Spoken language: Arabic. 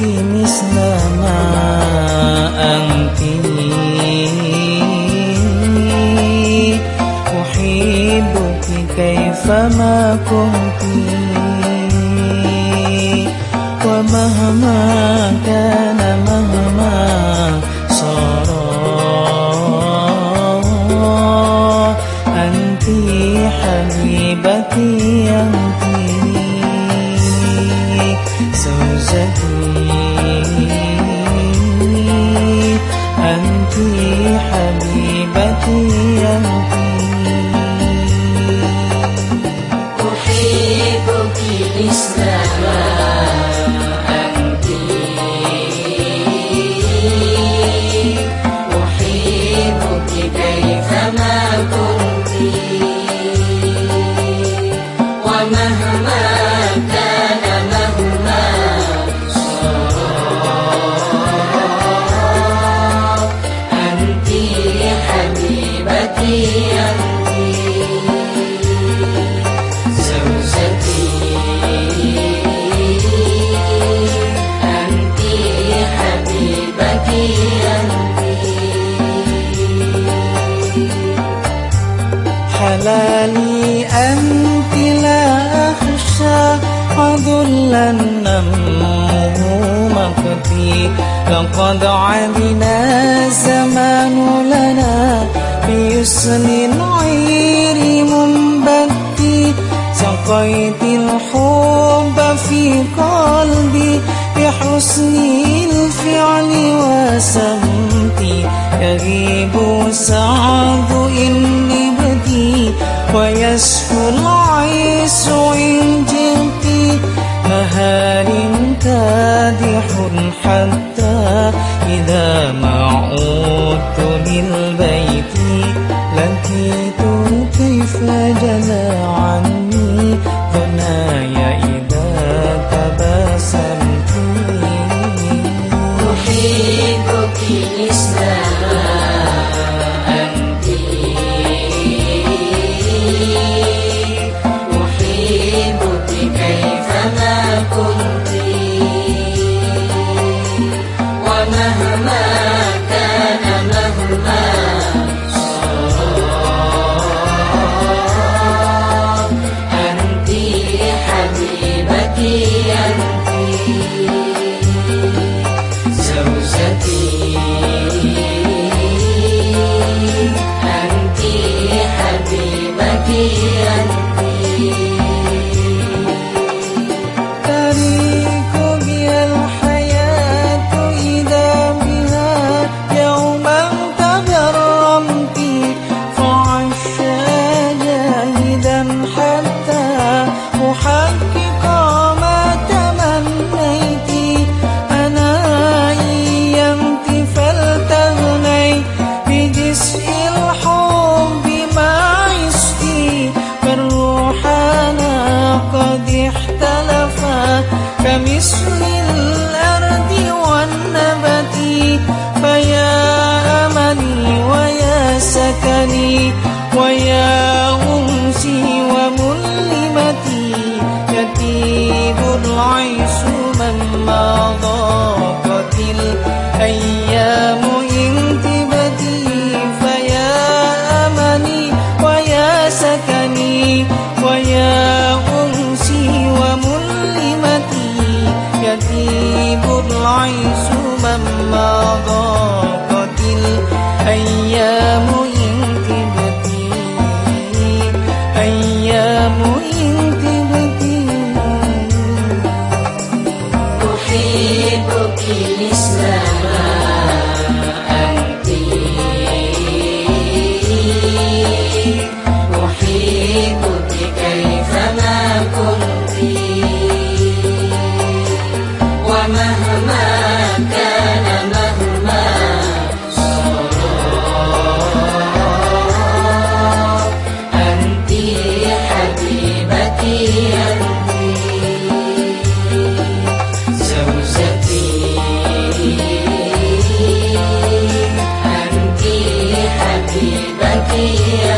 أنت مثل ما أنت. أحبك كيفما كنت. لقد علنا زمان لنا في بيسن غير منبتي. سقيت الحب في قلبي بحسن الفعل وسمتي. يغيب سعد إني بدي ويسفو حبيبتي قلبي زوجتي أنت حبيبتي قلبي